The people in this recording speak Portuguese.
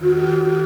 Música